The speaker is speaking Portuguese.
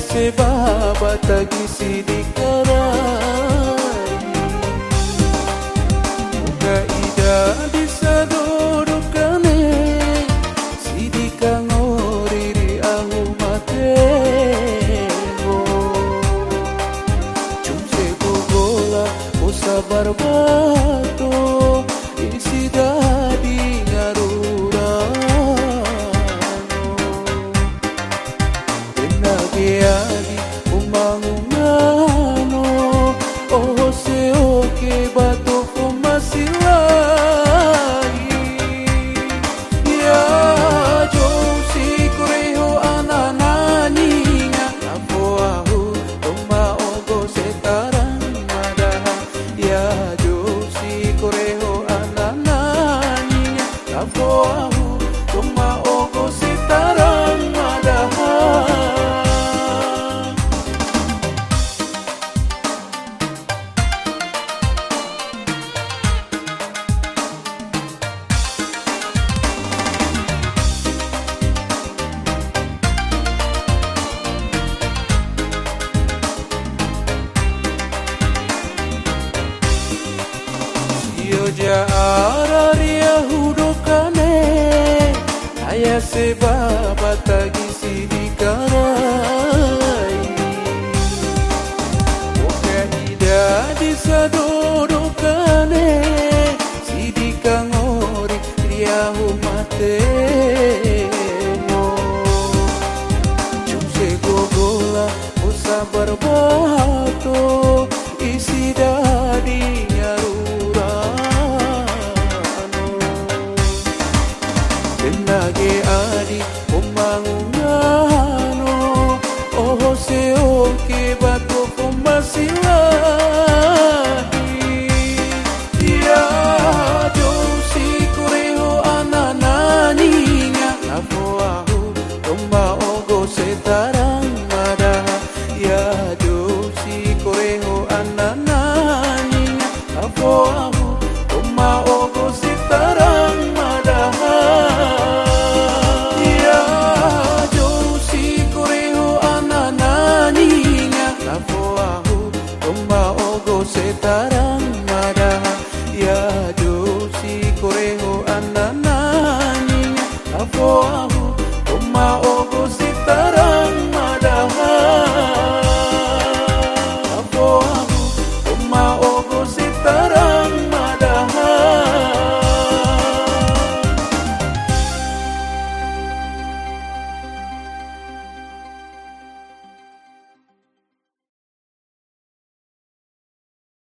sebab tagi sidikarai Muka ida disadorokane Sidika ngoriri ahu matemo Cumse gogola o sabar bato Isi से होके बातों को मसिलाई। se tarang madaha Ya se sebab va batagisi di karai Oka hida di sadodo kane Sidi kangori riahu matemo Chumse gogola usabar bahato তারা